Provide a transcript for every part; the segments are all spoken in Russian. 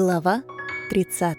Глава 30.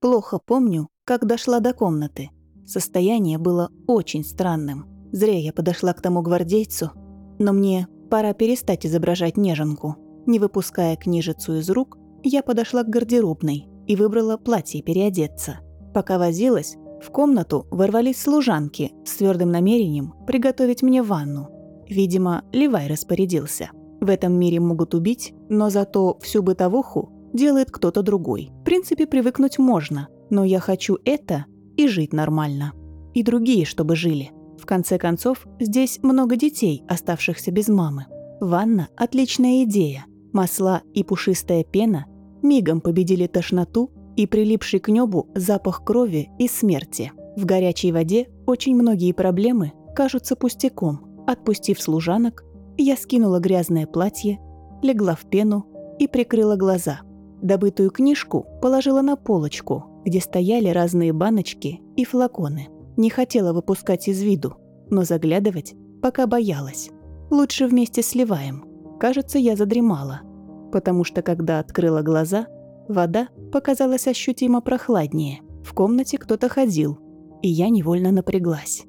Плохо помню, как дошла до комнаты. Состояние было очень странным. Зря я подошла к тому гвардейцу, но мне пора перестать изображать неженку. Не выпуская книжицу из рук, я подошла к гардеробной и выбрала платье переодеться. Пока возилась, в комнату ворвались служанки с твердым намерением приготовить мне ванну. Видимо, Левай распорядился. В этом мире могут убить, но зато всю бытовуху делает кто-то другой. В принципе, привыкнуть можно, но я хочу это и жить нормально. И другие, чтобы жили. В конце концов, здесь много детей, оставшихся без мамы. Ванна – отличная идея. Масла и пушистая пена мигом победили тошноту и прилипший к небу запах крови и смерти. В горячей воде очень многие проблемы кажутся пустяком. Отпустив служанок, я скинула грязное платье, легла в пену и прикрыла глаза – Добытую книжку положила на полочку, где стояли разные баночки и флаконы. Не хотела выпускать из виду, но заглядывать пока боялась. Лучше вместе сливаем. Кажется, я задремала, потому что когда открыла глаза, вода показалась ощутимо прохладнее. В комнате кто-то ходил, и я невольно напряглась.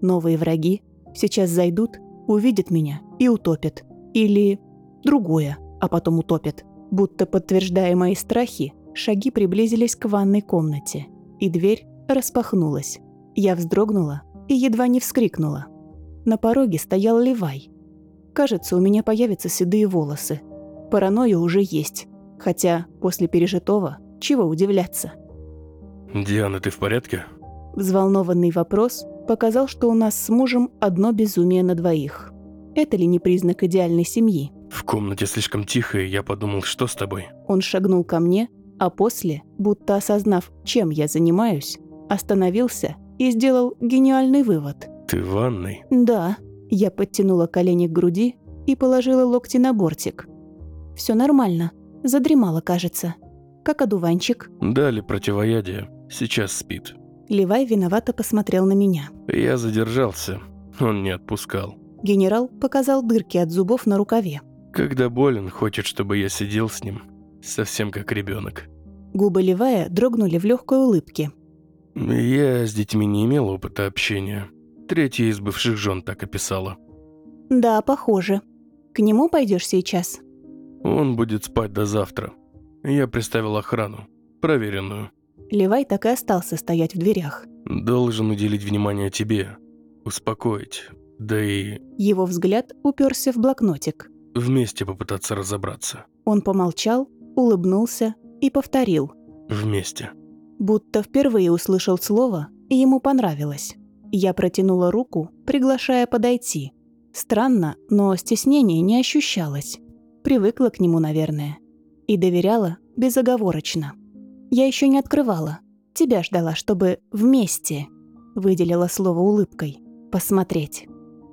Новые враги сейчас зайдут, увидят меня и утопят. Или другое, а потом утопят. Будто подтверждая мои страхи, шаги приблизились к ванной комнате, и дверь распахнулась. Я вздрогнула и едва не вскрикнула. На пороге стоял Левай. Кажется, у меня появятся седые волосы. Паранойя уже есть, хотя после пережитого чего удивляться. «Диана, ты в порядке?» Взволнованный вопрос показал, что у нас с мужем одно безумие на двоих. Это ли не признак идеальной семьи? В комнате слишком тихо, и я подумал, что с тобой? Он шагнул ко мне, а после, будто осознав, чем я занимаюсь, остановился и сделал гениальный вывод. Ты в ванной? Да. Я подтянула колени к груди и положила локти на бортик. Все нормально. Задремала, кажется. Как одуванчик. Дали противоядие. Сейчас спит. Левай виновато посмотрел на меня. Я задержался. Он не отпускал. Генерал показал дырки от зубов на рукаве. Когда болен, хочет, чтобы я сидел с ним, совсем как ребенок. Губы Левая дрогнули в легкой улыбке. Я с детьми не имел опыта общения. Третья из бывших жен так описала. Да, похоже. К нему пойдешь сейчас? Он будет спать до завтра. Я приставил охрану, проверенную. Левай так и остался стоять в дверях. Должен уделить внимание тебе, успокоить, да и... Его взгляд уперся в блокнотик вместе попытаться разобраться. Он помолчал, улыбнулся и повторил. Вместе. Будто впервые услышал слово, и ему понравилось. Я протянула руку, приглашая подойти. Странно, но стеснение не ощущалось. Привыкла к нему, наверное. И доверяла безоговорочно. Я еще не открывала. Тебя ждала, чтобы вместе, выделила слово улыбкой, посмотреть.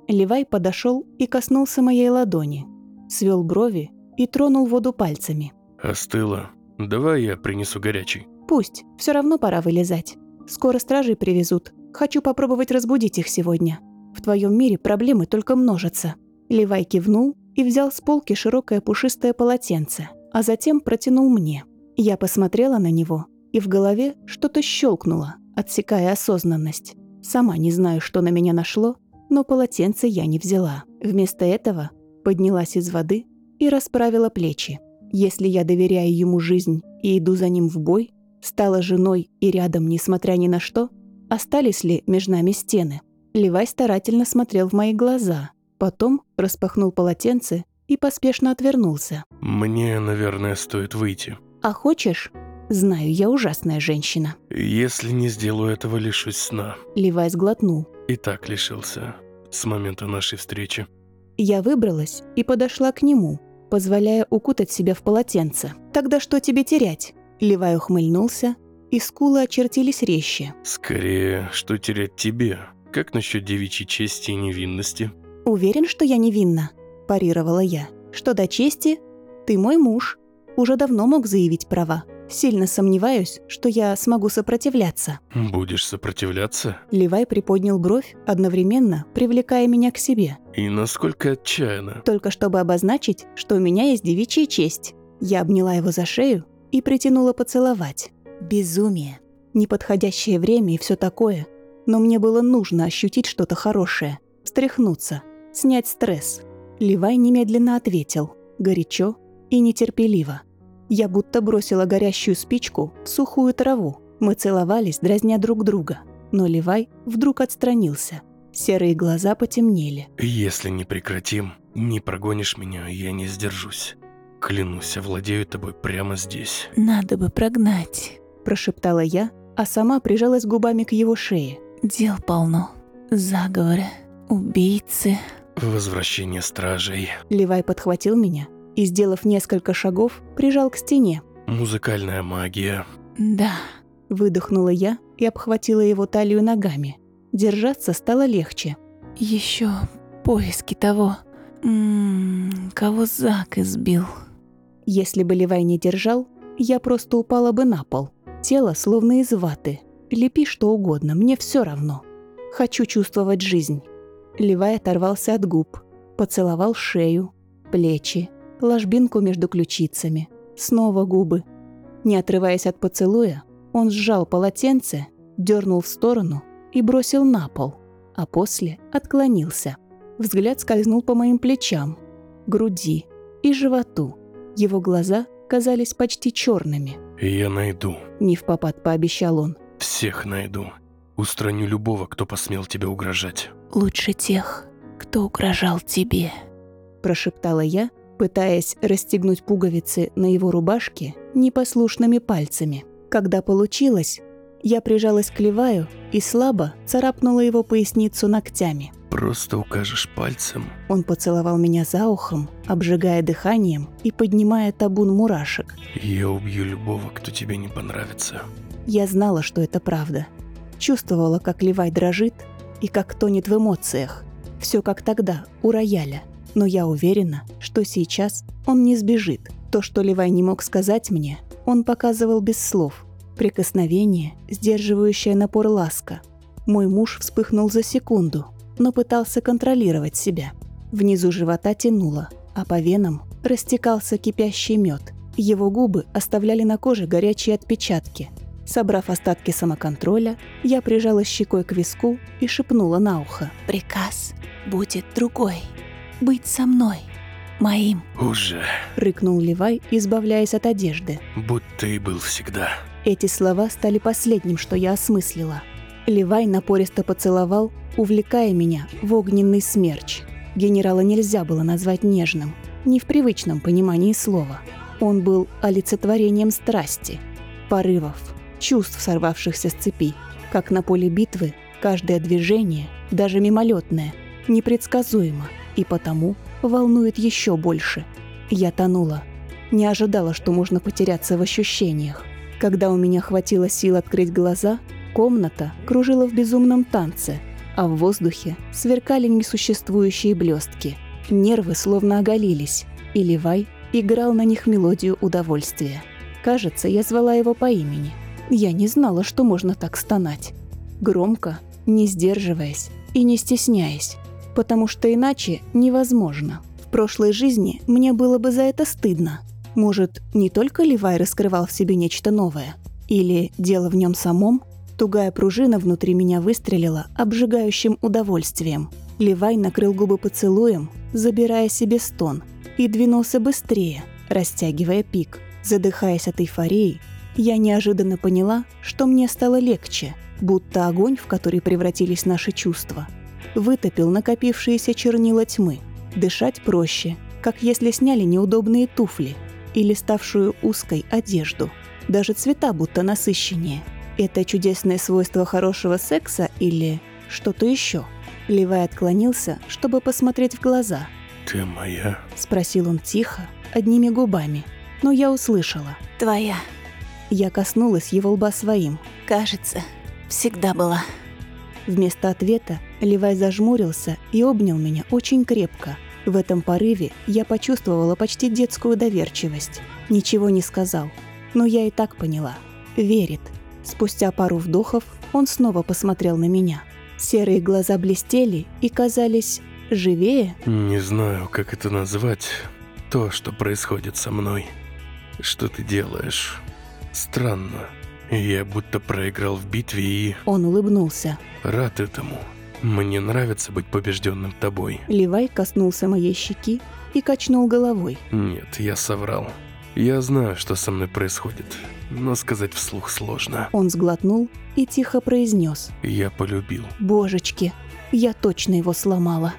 Левай подошел и коснулся моей ладони, свел брови и тронул воду пальцами. «Остыло. Давай я принесу горячий». «Пусть. Все равно пора вылезать. Скоро стражи привезут. Хочу попробовать разбудить их сегодня. В твоем мире проблемы только множатся». Левай кивнул и взял с полки широкое пушистое полотенце, а затем протянул мне. Я посмотрела на него, и в голове что-то щелкнуло, отсекая осознанность. Сама не знаю, что на меня нашло, но полотенце я не взяла. Вместо этого поднялась из воды и расправила плечи. Если я доверяю ему жизнь и иду за ним в бой, стала женой и рядом, несмотря ни на что, остались ли между нами стены? Левай старательно смотрел в мои глаза, потом распахнул полотенце и поспешно отвернулся. «Мне, наверное, стоит выйти». «А хочешь?» «Знаю, я ужасная женщина». «Если не сделаю этого, лишусь сна». Левай сглотнул. «И так лишился с момента нашей встречи». Я выбралась и подошла к нему, позволяя укутать себя в полотенце. «Тогда что тебе терять?» Левай ухмыльнулся, и скулы очертились резче. «Скорее, что терять тебе? Как насчет девичьей чести и невинности?» «Уверен, что я невинна?» – парировала я. «Что до чести? Ты мой муж. Уже давно мог заявить права. Сильно сомневаюсь, что я смогу сопротивляться». «Будешь сопротивляться?» Левай приподнял бровь, одновременно привлекая меня к себе. «И насколько отчаянно?» Только чтобы обозначить, что у меня есть девичья честь. Я обняла его за шею и притянула поцеловать. Безумие. Неподходящее время и все такое. Но мне было нужно ощутить что-то хорошее. Встряхнуться. Снять стресс. Левай немедленно ответил. Горячо и нетерпеливо. Я будто бросила горящую спичку в сухую траву. Мы целовались, дразня друг друга. Но Левай вдруг отстранился. Серые глаза потемнели. Если не прекратим, не прогонишь меня, я не сдержусь. Клянусь, овладею тобой прямо здесь. «Надо бы прогнать», – прошептала я, а сама прижалась губами к его шее. «Дел полно. Заговоры, убийцы». Возвращение стражей. Левай подхватил меня и, сделав несколько шагов, прижал к стене. Музыкальная магия. «Да», – выдохнула я и обхватила его талию ногами. Держаться стало легче. Еще поиски того, м -м, кого Зак избил». Если бы Левай не держал, я просто упала бы на пол. Тело словно из ваты. Лепи что угодно, мне все равно. Хочу чувствовать жизнь. Левай оторвался от губ, поцеловал шею, плечи, ложбинку между ключицами, снова губы. Не отрываясь от поцелуя, он сжал полотенце, дернул в сторону и бросил на пол, а после отклонился. Взгляд скользнул по моим плечам, груди и животу. Его глаза казались почти черными. Я найду. Не в попад пообещал он. Всех найду. Устраню любого, кто посмел тебе угрожать. Лучше тех, кто угрожал тебе. Прошептала я, пытаясь расстегнуть пуговицы на его рубашке непослушными пальцами. Когда получилось, я прижалась к Леваю и слабо царапнула его поясницу ногтями. Просто укажешь пальцем. Он поцеловал меня за ухом, обжигая дыханием и поднимая табун мурашек. Я убью любого, кто тебе не понравится. Я знала, что это правда. Чувствовала, как Левай дрожит и как тонет в эмоциях. Все как тогда, у рояля. Но я уверена, что сейчас он не сбежит. То, что Левай не мог сказать мне, он показывал без слов. Прикосновение, сдерживающее напор ласка. Мой муж вспыхнул за секунду, но пытался контролировать себя. Внизу живота тянуло, а по венам растекался кипящий мед. Его губы оставляли на коже горячие отпечатки. Собрав остатки самоконтроля, я прижала щекой к виску и шепнула на ухо. «Приказ будет другой. Быть со мной. Моим». Уже. Рыкнул Левай, избавляясь от одежды. Будто и был всегда. Эти слова стали последним, что я осмыслила. Левай напористо поцеловал, увлекая меня в огненный смерч. Генерала нельзя было назвать нежным, не в привычном понимании слова. Он был олицетворением страсти, порывов, чувств, сорвавшихся с цепи. Как на поле битвы, каждое движение, даже мимолетное, непредсказуемо и потому волнует еще больше. Я тонула. Не ожидала, что можно потеряться в ощущениях. Когда у меня хватило сил открыть глаза, комната кружила в безумном танце – а в воздухе сверкали несуществующие блестки. Нервы словно оголились, и Левай играл на них мелодию удовольствия. Кажется, я звала его по имени. Я не знала, что можно так стонать. Громко, не сдерживаясь и не стесняясь, потому что иначе невозможно. В прошлой жизни мне было бы за это стыдно. Может, не только Левай раскрывал в себе нечто новое? Или дело в нем самом – Тугая пружина внутри меня выстрелила обжигающим удовольствием. Левай накрыл губы поцелуем, забирая себе стон, и двинулся быстрее, растягивая пик. Задыхаясь от эйфории, я неожиданно поняла, что мне стало легче, будто огонь, в который превратились наши чувства, вытопил накопившиеся чернила тьмы. Дышать проще, как если сняли неудобные туфли или ставшую узкой одежду. Даже цвета будто насыщеннее – это чудесное свойство хорошего секса или что-то еще? Левай отклонился, чтобы посмотреть в глаза. «Ты моя?» – спросил он тихо, одними губами. Но я услышала. «Твоя». Я коснулась его лба своим. «Кажется, всегда была». Вместо ответа Левай зажмурился и обнял меня очень крепко. В этом порыве я почувствовала почти детскую доверчивость. Ничего не сказал, но я и так поняла. Верит. Спустя пару вдохов он снова посмотрел на меня. Серые глаза блестели и казались живее. Не знаю, как это назвать. То, что происходит со мной. Что ты делаешь? Странно. Я будто проиграл в битве и Он улыбнулся. рад этому. Мне нравится быть побежденным тобой. Левай коснулся моей щеки и качнул головой. Нет, я соврал. Я знаю, что со мной происходит, но сказать вслух сложно. Он сглотнул и тихо произнес: Я полюбил. «Божечки, я точно его сломала».